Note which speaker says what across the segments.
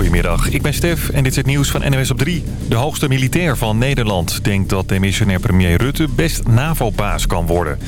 Speaker 1: Goedemiddag, ik ben Stef en dit is het nieuws van NWS op 3. De hoogste militair van Nederland denkt dat demissionair premier Rutte best NAVO-baas kan worden.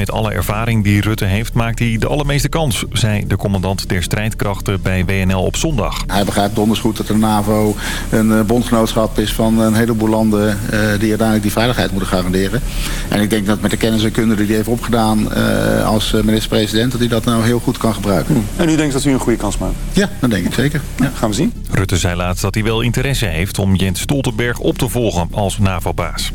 Speaker 1: Met alle ervaring die Rutte heeft maakt hij de allermeeste kans, zei de commandant der strijdkrachten bij WNL op zondag.
Speaker 2: Hij begrijpt donders goed dat de NAVO een eh, bondgenootschap is van een heleboel landen eh, die uiteindelijk die veiligheid moeten garanderen. En ik denk dat met de kennis en kunde die hij heeft opgedaan uh, als minister-president, dat hij dat nou heel goed kan gebruiken.
Speaker 3: En u denkt dat u een goede kans maakt?
Speaker 2: Ja, dat denk ik zeker. Ja.
Speaker 3: Gaan we zien.
Speaker 1: Rutte zei laatst dat hij wel interesse heeft om Jens Stoltenberg op te volgen als NAVO-baas.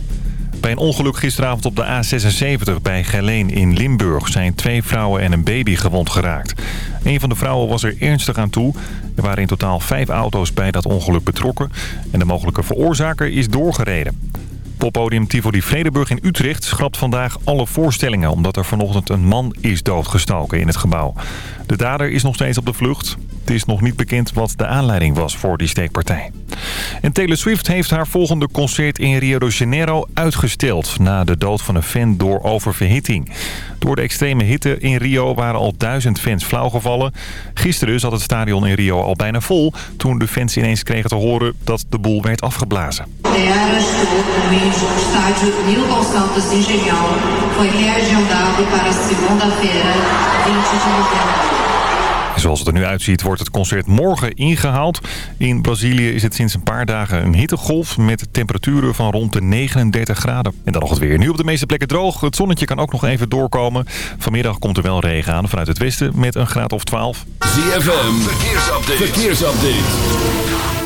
Speaker 1: Bij een ongeluk gisteravond op de A76 bij Geleen in Limburg... zijn twee vrouwen en een baby gewond geraakt. Een van de vrouwen was er ernstig aan toe. Er waren in totaal vijf auto's bij dat ongeluk betrokken... en de mogelijke veroorzaker is doorgereden. Poppodium Tivoli Vredenburg in Utrecht schrapt vandaag alle voorstellingen... omdat er vanochtend een man is doodgestoken in het gebouw. De dader is nog steeds op de vlucht. Het is nog niet bekend wat de aanleiding was voor die steekpartij. En Taylor Swift heeft haar volgende concert in Rio de Janeiro uitgesteld... na de dood van een fan door oververhitting. Door de extreme hitte in Rio waren al duizend fans flauwgevallen. Gisteren zat het stadion in Rio al bijna vol... toen de fans ineens kregen te horen dat de boel werd afgeblazen. foi reagendado para segunda-feira, 20 de. Zoals het er nu uitziet wordt het concert morgen ingehaald. In Brazilië is het sinds een paar dagen een hittegolf met temperaturen van rond de 39 graden. En dan nog het weer. Nu op de meeste plekken droog. Het zonnetje kan ook nog even doorkomen. Vanmiddag komt er wel regen aan vanuit het westen met een graad of 12.
Speaker 4: ZFM, verkeersupdate. verkeersupdate.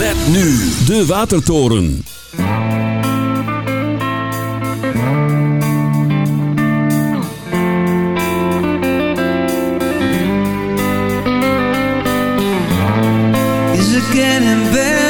Speaker 5: Met nu de Watertoren.
Speaker 6: Is it getting better?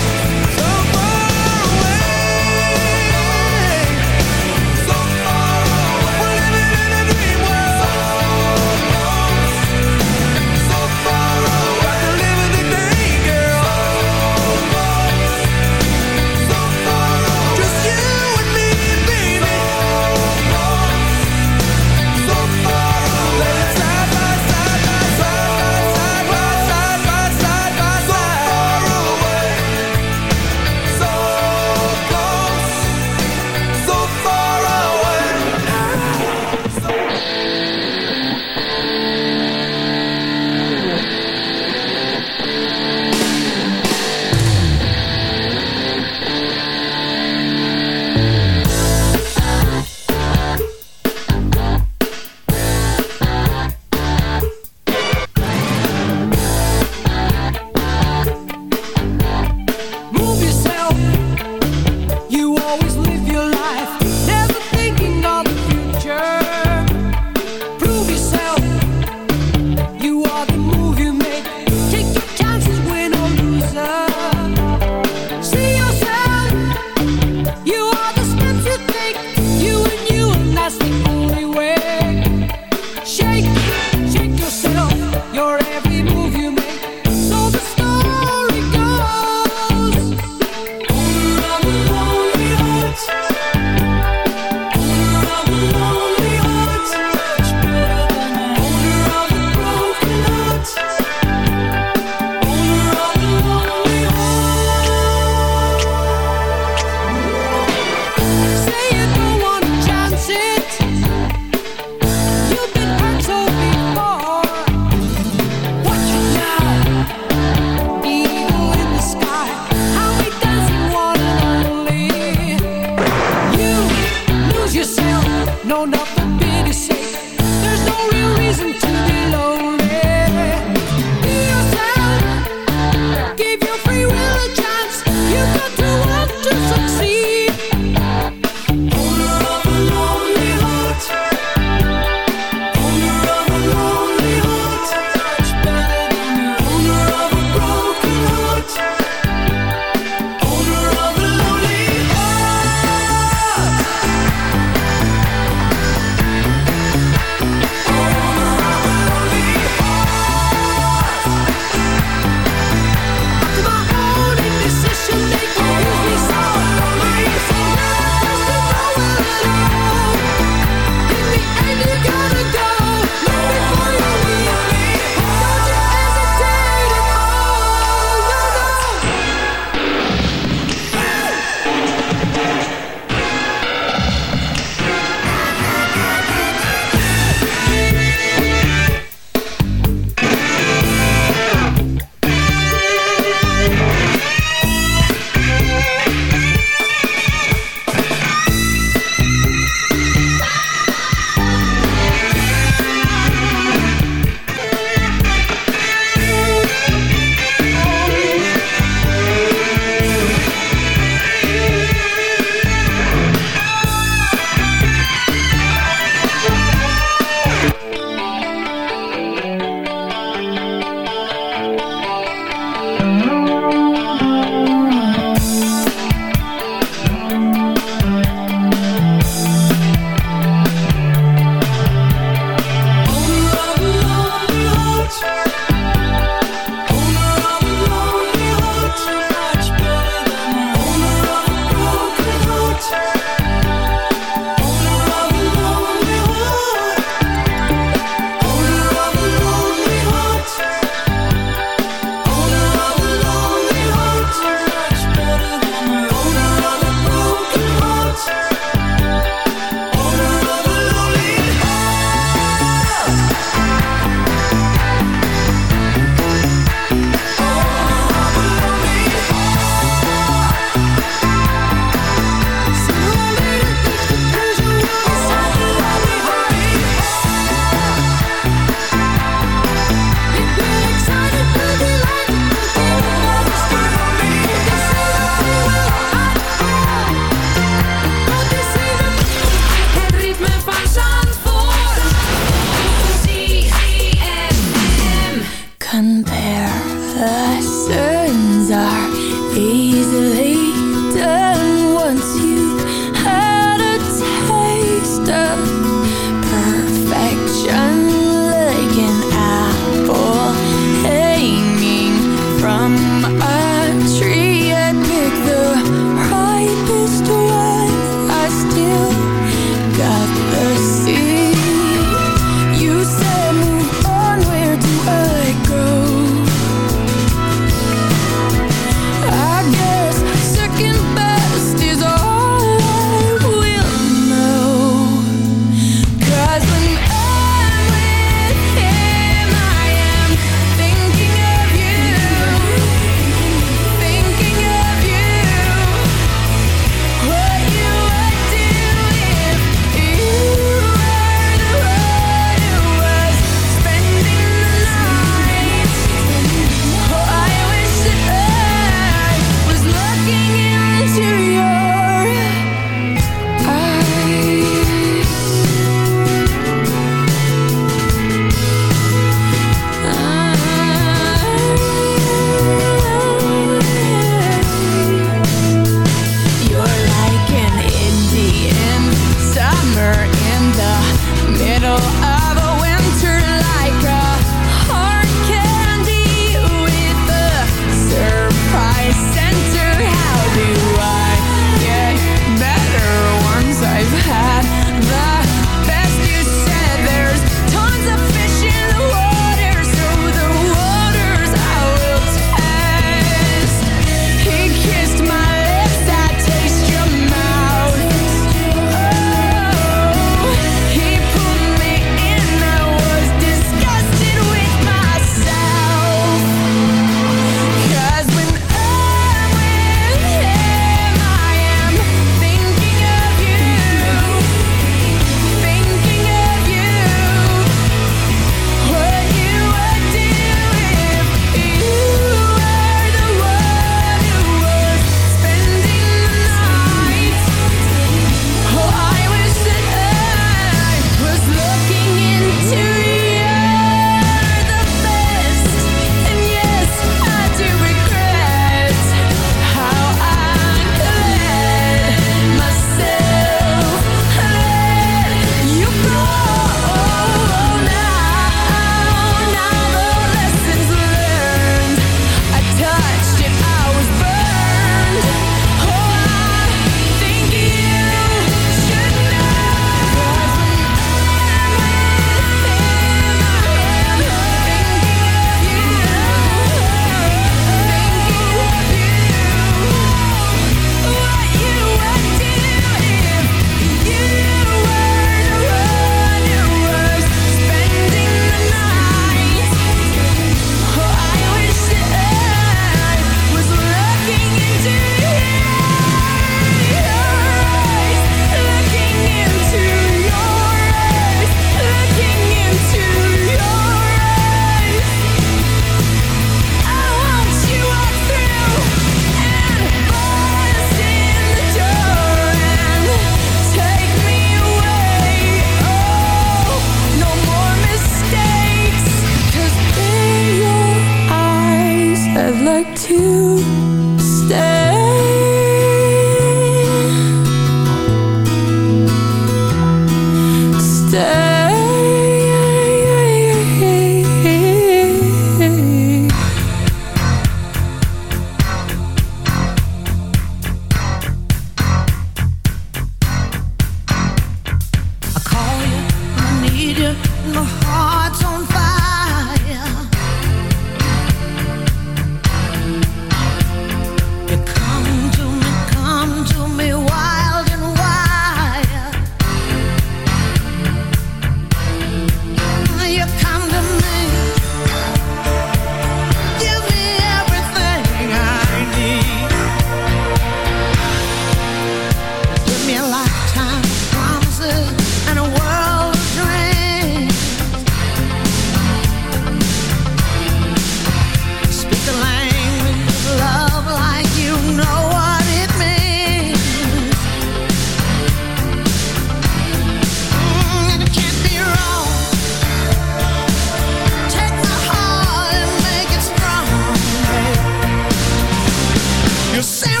Speaker 7: You say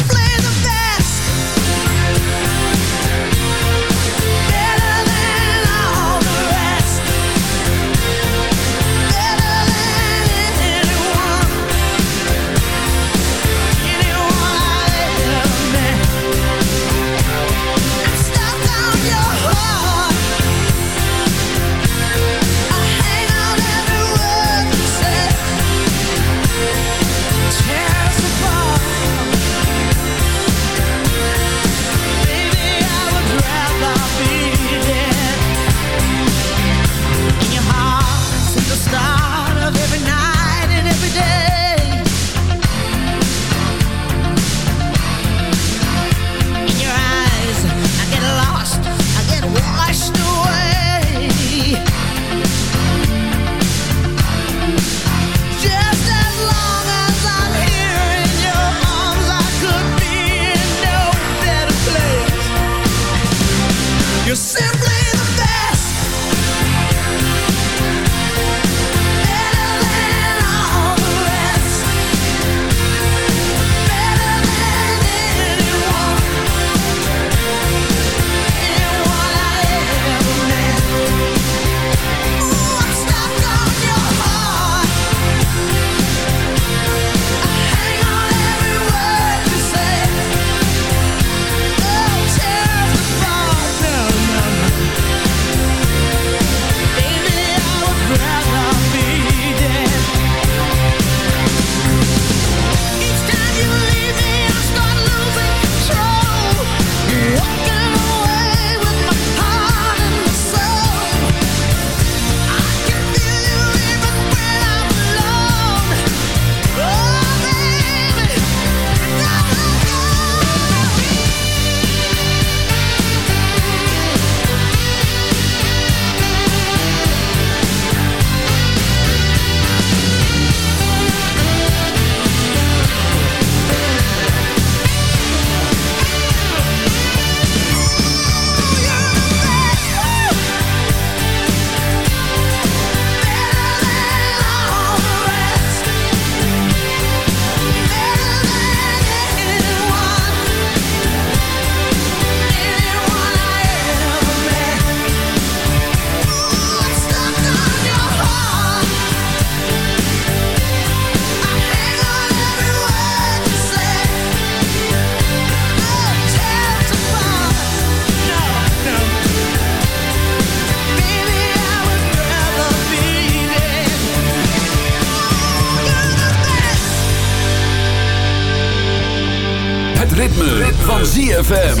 Speaker 5: ZFM.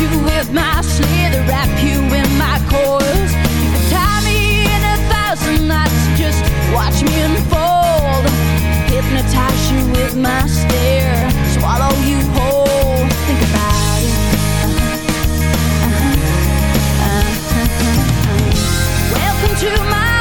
Speaker 8: you with my wrap you in my coils. Tie me in a thousand knots, just watch me unfold. Hypnotize you with my stare, swallow you whole. Think about it. Uh-huh. Uh-huh.
Speaker 9: Uh-huh. Welcome to my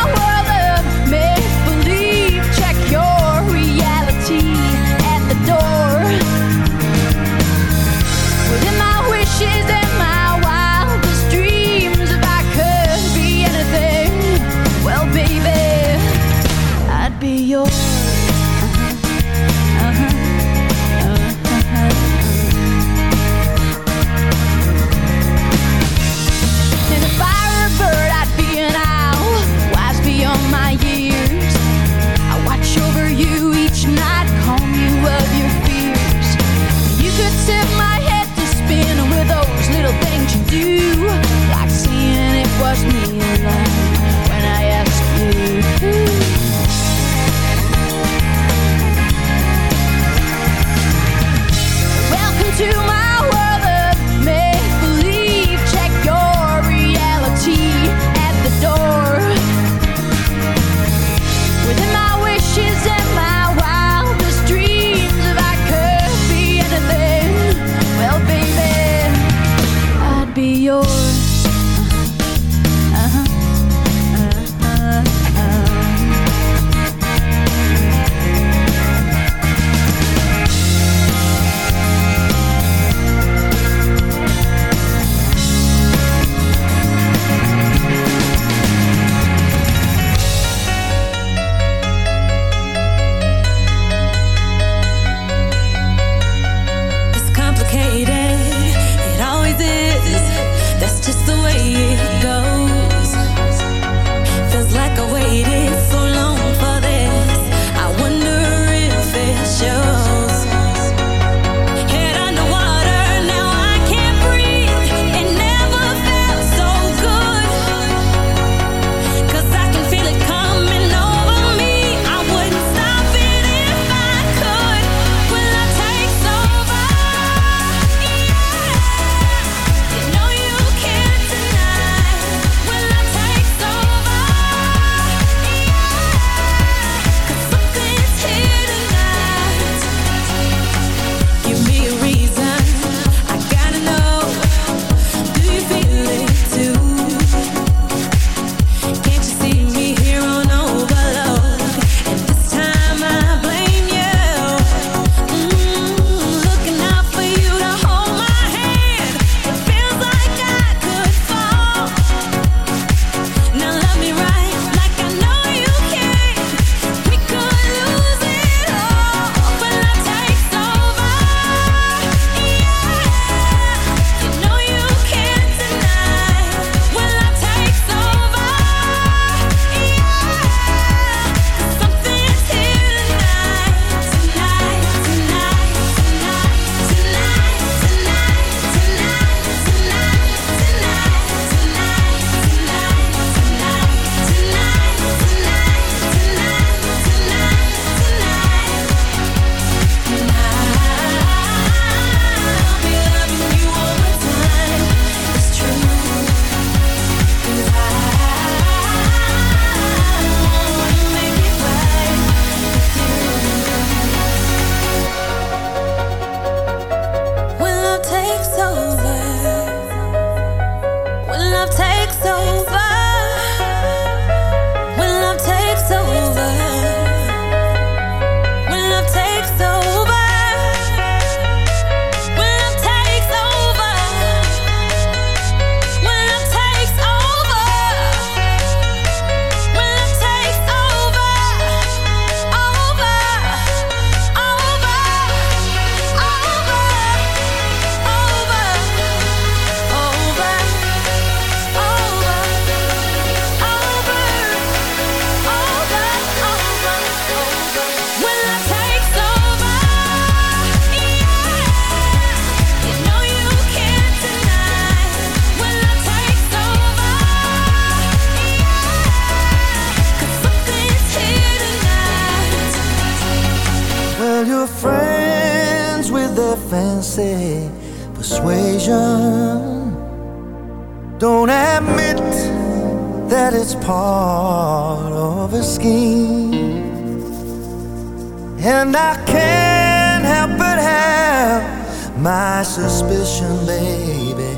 Speaker 9: And I can't help but have my suspicion, baby.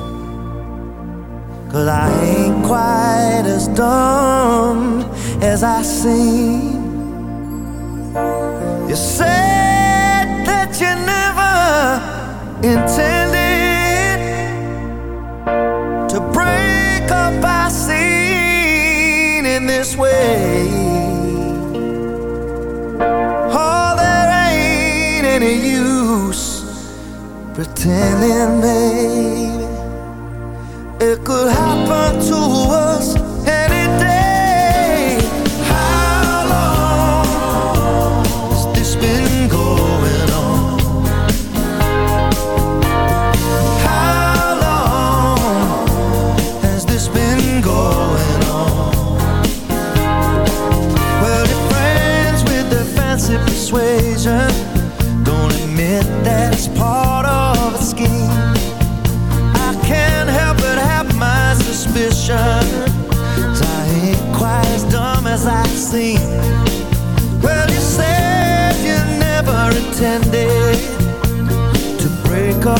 Speaker 9: Cause I ain't quite as dumb as I seem. You said that you never intended to break up our scene in this way. pretending, baby, it could happen to us.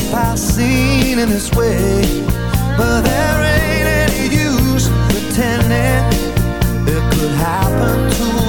Speaker 9: if I've seen in this way But there ain't any use pretending It could happen to me.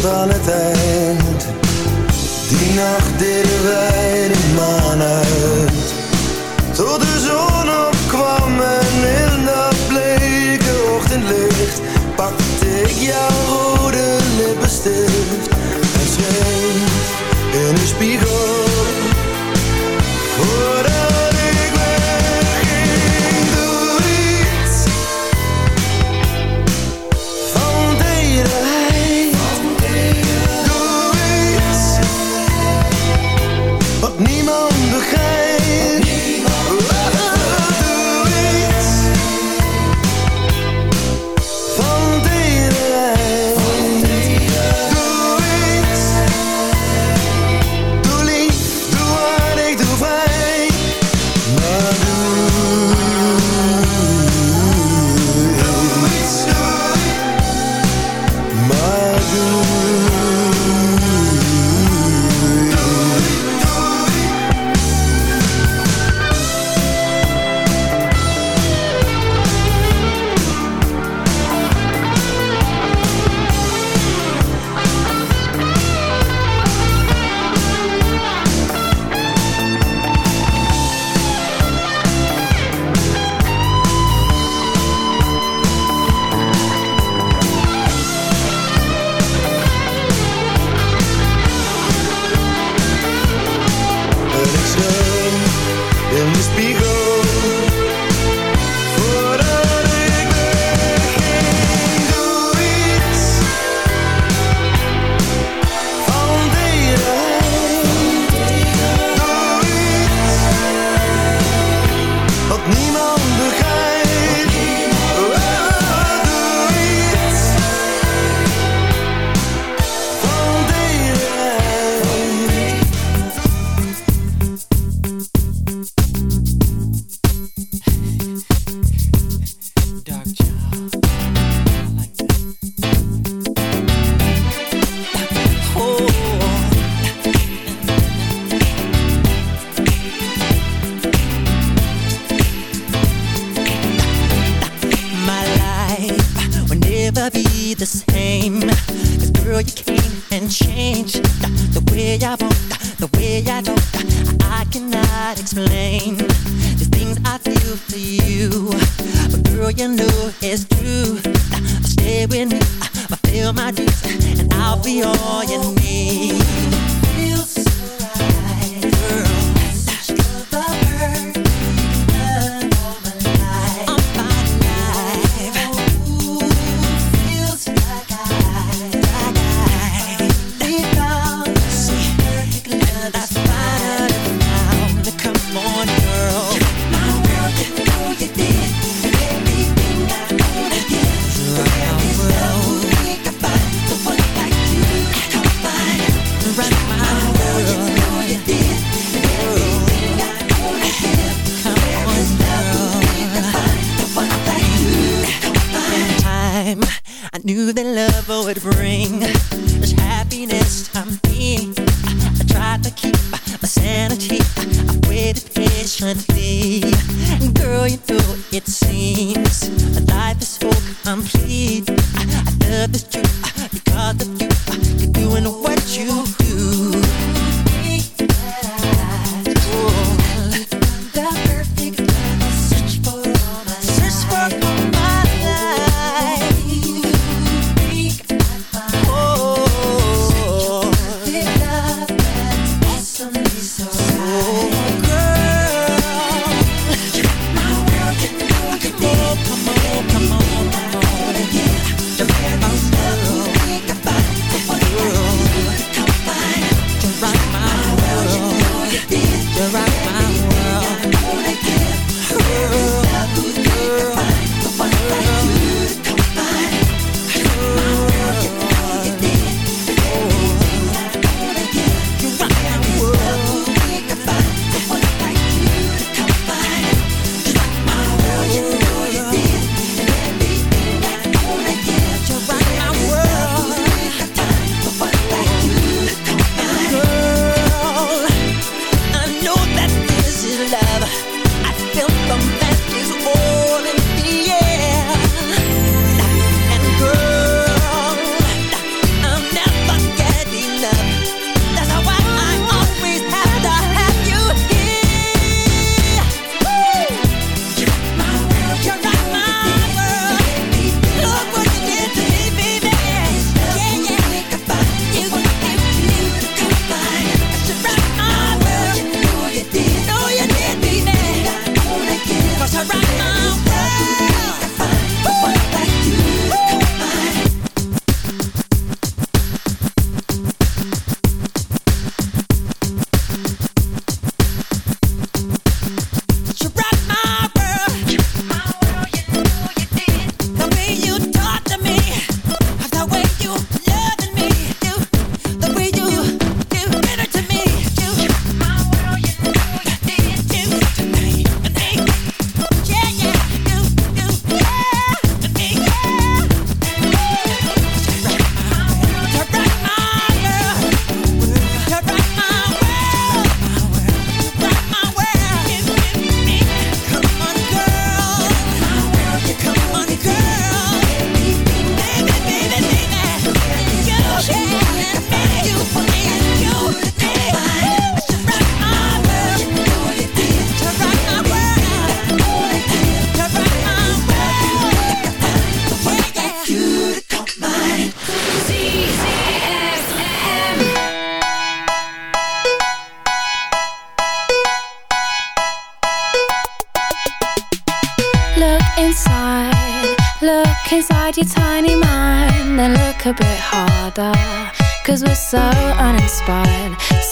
Speaker 3: tot
Speaker 9: aan
Speaker 10: het eind. Die nacht deden wij.